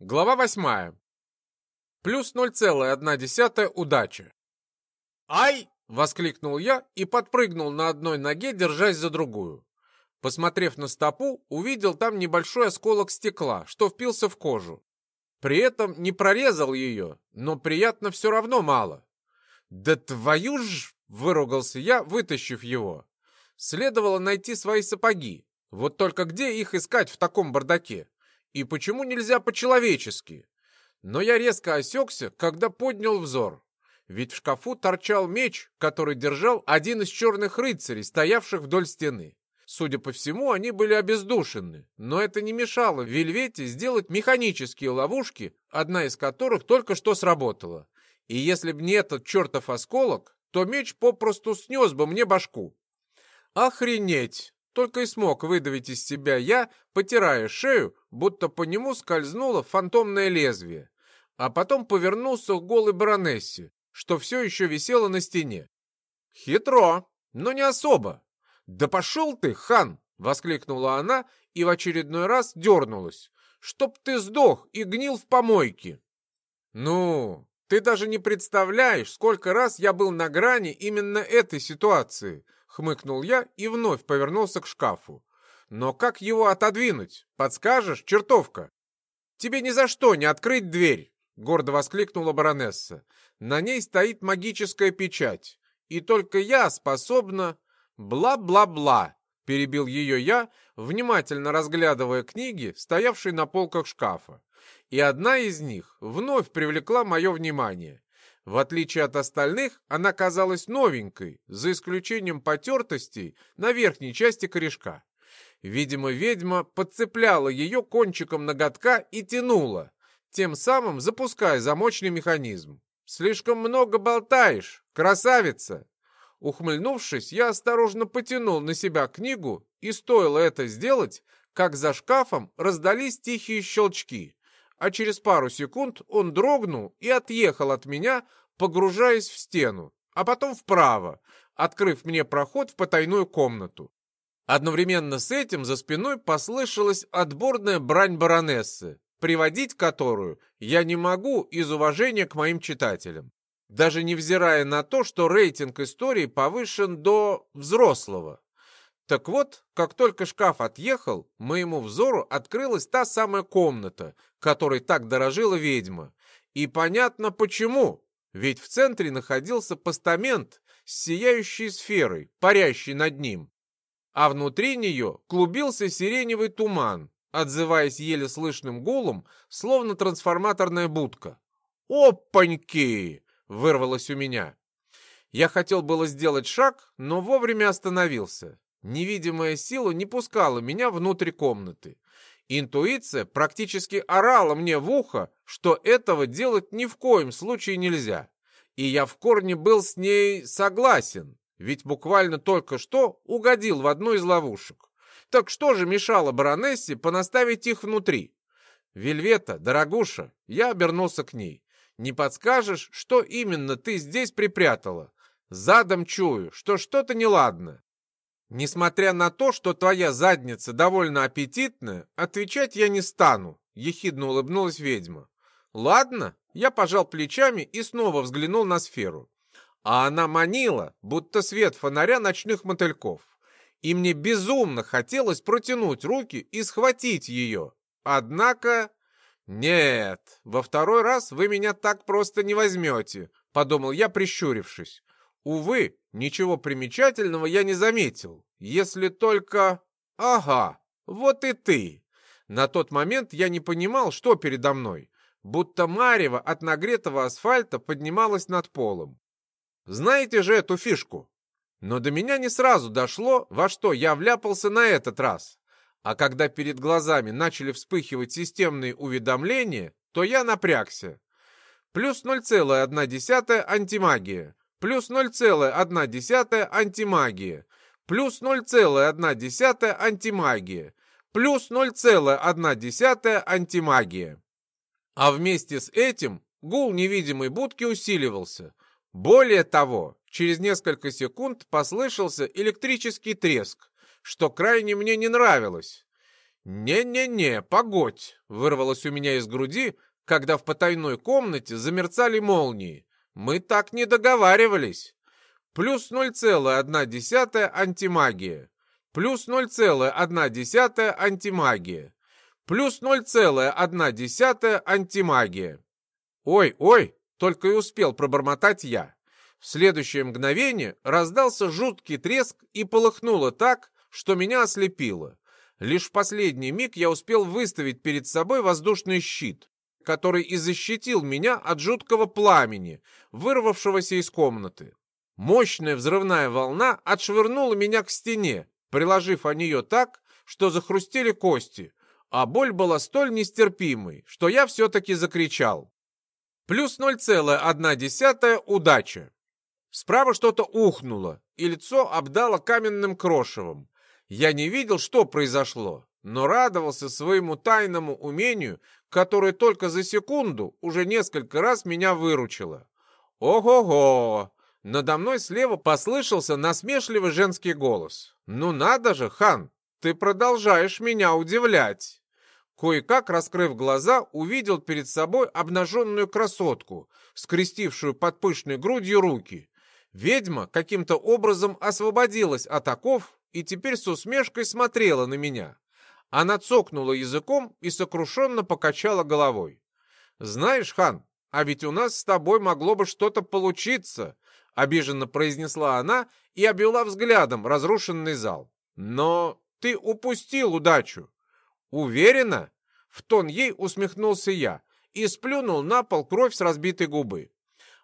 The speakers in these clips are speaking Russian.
Глава восьмая. Плюс 0,1 удача. «Ай!» — воскликнул я и подпрыгнул на одной ноге, держась за другую. Посмотрев на стопу, увидел там небольшой осколок стекла, что впился в кожу. При этом не прорезал ее, но приятно все равно мало. «Да твою ж!» — выругался я, вытащив его. Следовало найти свои сапоги. Вот только где их искать в таком бардаке? И почему нельзя по-человечески? Но я резко осекся, когда поднял взор. Ведь в шкафу торчал меч, который держал один из черных рыцарей, стоявших вдоль стены. Судя по всему, они были обездушены, но это не мешало Вельвете сделать механические ловушки, одна из которых только что сработала. И если б не этот чертов осколок, то меч попросту снес бы мне башку. Охренеть! Только и смог выдавить из себя я, потирая шею, будто по нему скользнуло фантомное лезвие. А потом повернулся к голой баронессе, что все еще висело на стене. Хитро, но не особо. «Да пошел ты, хан!» — воскликнула она и в очередной раз дернулась. «Чтоб ты сдох и гнил в помойке!» «Ну, ты даже не представляешь, сколько раз я был на грани именно этой ситуации!» — хмыкнул я и вновь повернулся к шкафу. «Но как его отодвинуть? Подскажешь, чертовка?» «Тебе ни за что не открыть дверь!» — гордо воскликнула баронесса. «На ней стоит магическая печать, и только я способна...» «Бла-бла-бла!» — перебил ее я, внимательно разглядывая книги, стоявшие на полках шкафа. И одна из них вновь привлекла мое внимание. В отличие от остальных, она казалась новенькой, за исключением потертостей на верхней части корешка. Видимо, ведьма подцепляла ее кончиком ноготка и тянула, тем самым запуская замочный механизм. «Слишком много болтаешь, красавица!» Ухмыльнувшись, я осторожно потянул на себя книгу, и стоило это сделать, как за шкафом раздались тихие щелчки, а через пару секунд он дрогнул и отъехал от меня, погружаясь в стену, а потом вправо, открыв мне проход в потайную комнату. Одновременно с этим за спиной послышалась отборная брань баронессы, приводить которую я не могу из уважения к моим читателям даже невзирая на то, что рейтинг истории повышен до взрослого. Так вот, как только шкаф отъехал, моему взору открылась та самая комната, которой так дорожила ведьма. И понятно почему, ведь в центре находился постамент с сияющей сферой, парящей над ним. А внутри нее клубился сиреневый туман, отзываясь еле слышным гулом, словно трансформаторная будка. «Опаньки!» вырвалось у меня. Я хотел было сделать шаг, но вовремя остановился. Невидимая сила не пускала меня внутрь комнаты. Интуиция практически орала мне в ухо, что этого делать ни в коем случае нельзя. И я в корне был с ней согласен, ведь буквально только что угодил в одну из ловушек. Так что же мешало баронессе понаставить их внутри? Вельвета, дорогуша, я обернулся к ней. Не подскажешь, что именно ты здесь припрятала? Задом чую, что что-то неладно. Несмотря на то, что твоя задница довольно аппетитная, отвечать я не стану, ехидно улыбнулась ведьма. Ладно, я пожал плечами и снова взглянул на сферу. А она манила, будто свет фонаря ночных мотыльков. И мне безумно хотелось протянуть руки и схватить ее. Однако «Нет, во второй раз вы меня так просто не возьмете», — подумал я, прищурившись. «Увы, ничего примечательного я не заметил, если только...» «Ага, вот и ты!» На тот момент я не понимал, что передо мной, будто марево от нагретого асфальта поднималась над полом. Знаете же эту фишку? Но до меня не сразу дошло, во что я вляпался на этот раз. А когда перед глазами начали вспыхивать системные уведомления, то я напрягся. Плюс 0,1 антимагия. Плюс 0,1 антимагия. Плюс 0,1 антимагия. Плюс 0,1 антимагия. А вместе с этим гул невидимой будки усиливался. Более того, через несколько секунд послышался электрический треск, что крайне мне не нравилось. «Не-не-не, погодь!» — вырвалось у меня из груди, когда в потайной комнате замерцали молнии. «Мы так не договаривались!» Плюс 0,1 антимагия. Плюс 0,1 антимагия. Плюс 0,1 антимагия. «Ой, ой!» — только и успел пробормотать я. В следующее мгновение раздался жуткий треск и полыхнуло так, что меня ослепило. Лишь в последний миг я успел выставить перед собой воздушный щит, который и защитил меня от жуткого пламени, вырвавшегося из комнаты. Мощная взрывная волна отшвырнула меня к стене, приложив о нее так, что захрустели кости, а боль была столь нестерпимой, что я все-таки закричал. Плюс 0,1 удача. Справа что-то ухнуло, и лицо обдало каменным крошевом. Я не видел, что произошло, но радовался своему тайному умению, которое только за секунду уже несколько раз меня выручило. Ого-го! Надо мной слева послышался насмешливый женский голос. «Ну надо же, хан, ты продолжаешь меня удивлять!» Кое-как, раскрыв глаза, увидел перед собой обнаженную красотку, скрестившую под пышной грудью руки. Ведьма каким-то образом освободилась от оков и теперь с усмешкой смотрела на меня. Она цокнула языком и сокрушенно покачала головой. «Знаешь, хан, а ведь у нас с тобой могло бы что-то получиться», обиженно произнесла она и обвела взглядом разрушенный зал. «Но ты упустил удачу». «Уверена?» В тон ей усмехнулся я и сплюнул на пол кровь с разбитой губы.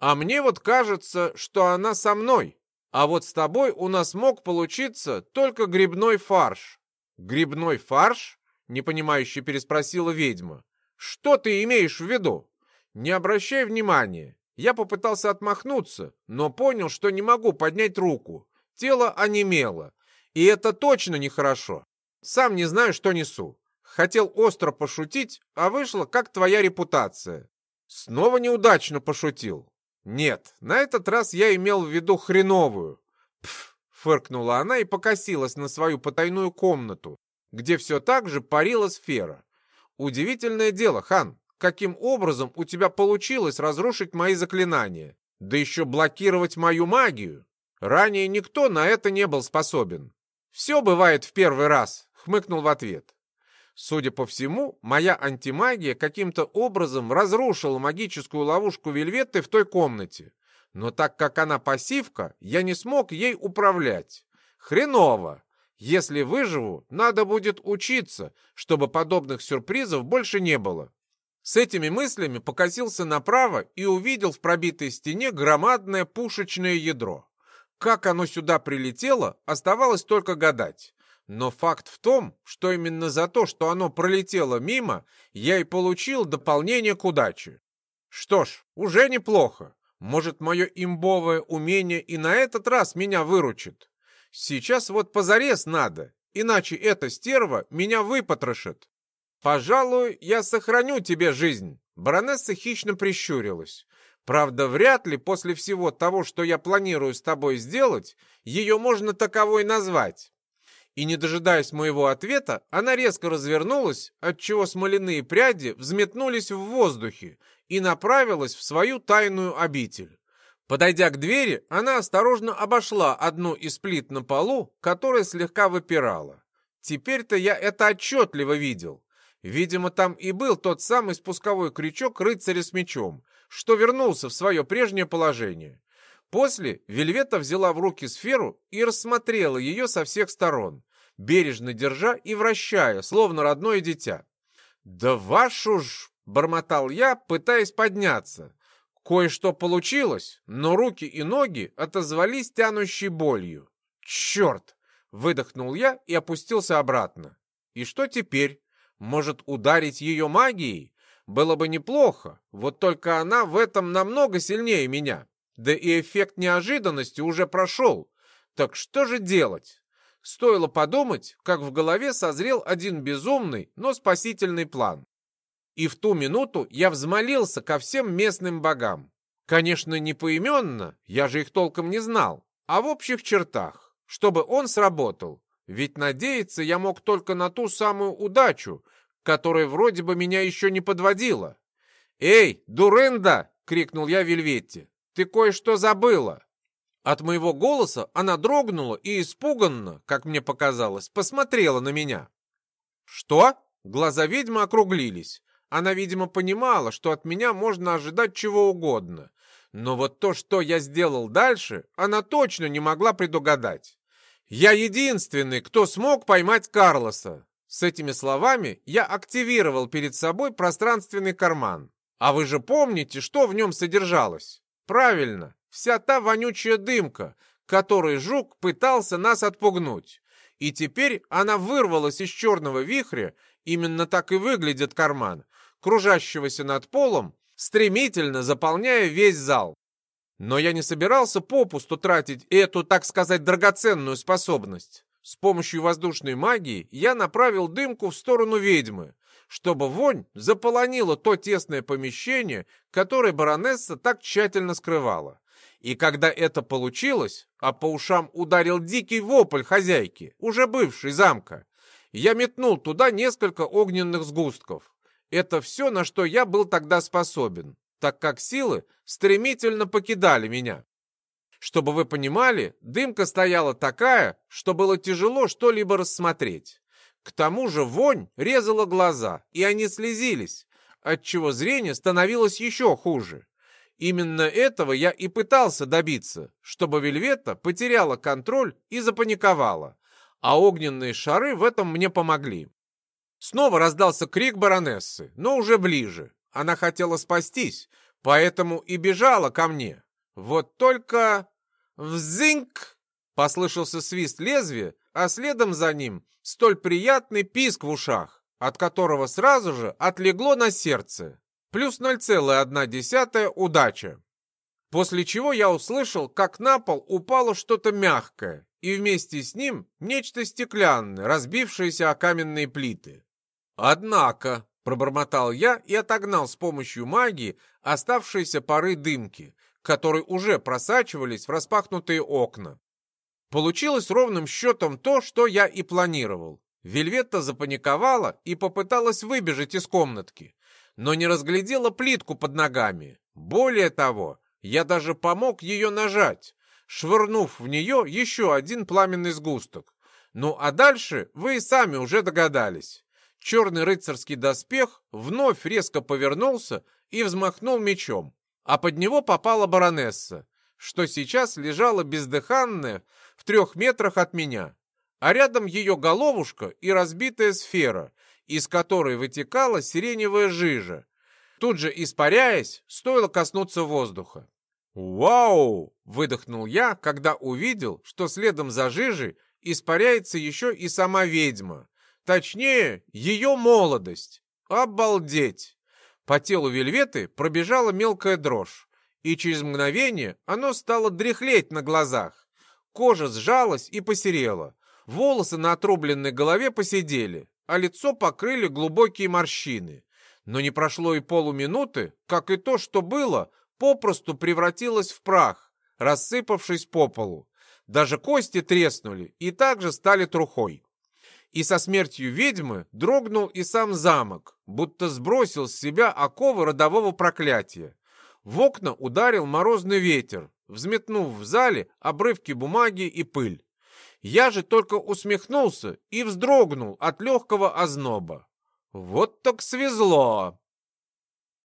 «А мне вот кажется, что она со мной». А вот с тобой у нас мог получиться только грибной фарш. Грибной фарш? Непонимающе переспросила ведьма. Что ты имеешь в виду? Не обращай внимания. Я попытался отмахнуться, но понял, что не могу поднять руку. Тело онемело. И это точно нехорошо. Сам не знаю, что несу. Хотел остро пошутить, а вышло, как твоя репутация. Снова неудачно пошутил. Нет, на этот раз я имел в виду хреновую. Пф, фыркнула она и покосилась на свою потайную комнату, где все так же парила сфера. Удивительное дело, хан, каким образом у тебя получилось разрушить мои заклинания, да еще блокировать мою магию? Ранее никто на это не был способен. Все бывает в первый раз, хмыкнул в ответ. Судя по всему, моя антимагия каким-то образом разрушила магическую ловушку Вельветты в той комнате. Но так как она пассивка, я не смог ей управлять. Хреново! Если выживу, надо будет учиться, чтобы подобных сюрпризов больше не было. С этими мыслями покосился направо и увидел в пробитой стене громадное пушечное ядро. Как оно сюда прилетело, оставалось только гадать. Но факт в том, что именно за то, что оно пролетело мимо, я и получил дополнение к удаче. Что ж, уже неплохо. Может, мое имбовое умение и на этот раз меня выручит. Сейчас вот позарез надо, иначе эта стерва меня выпотрошит. Пожалуй, я сохраню тебе жизнь. Баронесса хищно прищурилась. Правда, вряд ли после всего того, что я планирую с тобой сделать, ее можно таковой назвать и, не дожидаясь моего ответа, она резко развернулась, отчего смоляные пряди взметнулись в воздухе и направилась в свою тайную обитель. Подойдя к двери, она осторожно обошла одну из плит на полу, которая слегка выпирала. Теперь-то я это отчетливо видел. Видимо, там и был тот самый спусковой крючок рыцаря с мечом, что вернулся в свое прежнее положение. После Вельвета взяла в руки сферу и рассмотрела ее со всех сторон бережно держа и вращая, словно родное дитя. «Да вашу ж!» — бормотал я, пытаясь подняться. Кое-что получилось, но руки и ноги отозвались тянущей болью. «Черт!» — выдохнул я и опустился обратно. «И что теперь? Может, ударить ее магией? Было бы неплохо, вот только она в этом намного сильнее меня. Да и эффект неожиданности уже прошел. Так что же делать?» Стоило подумать, как в голове созрел один безумный, но спасительный план. И в ту минуту я взмолился ко всем местным богам. Конечно, не поименно, я же их толком не знал, а в общих чертах, чтобы он сработал. Ведь надеяться я мог только на ту самую удачу, которая вроде бы меня еще не подводила. «Эй, дурында!» — крикнул я Вельветте. «Ты кое-что забыла!» От моего голоса она дрогнула и испуганно, как мне показалось, посмотрела на меня. «Что?» Глаза ведьмы округлились. Она, видимо, понимала, что от меня можно ожидать чего угодно. Но вот то, что я сделал дальше, она точно не могла предугадать. Я единственный, кто смог поймать Карлоса. С этими словами я активировал перед собой пространственный карман. А вы же помните, что в нем содержалось? Правильно, вся та вонючая дымка, которой жук пытался нас отпугнуть. И теперь она вырвалась из черного вихря, именно так и выглядит карман, кружащегося над полом, стремительно заполняя весь зал. Но я не собирался попусту тратить эту, так сказать, драгоценную способность. С помощью воздушной магии я направил дымку в сторону ведьмы, чтобы вонь заполонила то тесное помещение, которое баронесса так тщательно скрывала. И когда это получилось, а по ушам ударил дикий вопль хозяйки, уже бывшей замка, я метнул туда несколько огненных сгустков. Это все, на что я был тогда способен, так как силы стремительно покидали меня. Чтобы вы понимали, дымка стояла такая, что было тяжело что-либо рассмотреть. К тому же вонь резала глаза, и они слезились, отчего зрение становилось еще хуже. Именно этого я и пытался добиться, чтобы Вельвета потеряла контроль и запаниковала, а огненные шары в этом мне помогли. Снова раздался крик баронессы, но уже ближе. Она хотела спастись, поэтому и бежала ко мне. Вот только... Взинк! Послышался свист лезвия, а следом за ним столь приятный писк в ушах, от которого сразу же отлегло на сердце. Плюс 0,1 удача. После чего я услышал, как на пол упало что-то мягкое, и вместе с ним нечто стеклянное, разбившееся о каменные плиты. «Однако», — пробормотал я и отогнал с помощью магии оставшиеся пары дымки, которые уже просачивались в распахнутые окна. Получилось ровным счетом то, что я и планировал. Вельветта запаниковала и попыталась выбежать из комнатки, но не разглядела плитку под ногами. Более того, я даже помог ее нажать, швырнув в нее еще один пламенный сгусток. Ну а дальше вы и сами уже догадались. Черный рыцарский доспех вновь резко повернулся и взмахнул мечом, а под него попала баронесса, что сейчас лежала бездыханная в трех метрах от меня, а рядом ее головушка и разбитая сфера, из которой вытекала сиреневая жижа. Тут же, испаряясь, стоило коснуться воздуха. «Вау!» — выдохнул я, когда увидел, что следом за жижей испаряется еще и сама ведьма. Точнее, ее молодость. Обалдеть! По телу Вельветы пробежала мелкая дрожь, и через мгновение оно стало дряхлеть на глазах. Кожа сжалась и посерела. Волосы на отрубленной голове посидели, а лицо покрыли глубокие морщины. Но не прошло и полуминуты, как и то, что было, попросту превратилась в прах, рассыпавшись по полу. Даже кости треснули и также стали трухой. И со смертью ведьмы дрогнул и сам замок, будто сбросил с себя оковы родового проклятия. В окна ударил морозный ветер, взметнув в зале обрывки бумаги и пыль. Я же только усмехнулся и вздрогнул от легкого озноба. Вот так свезло!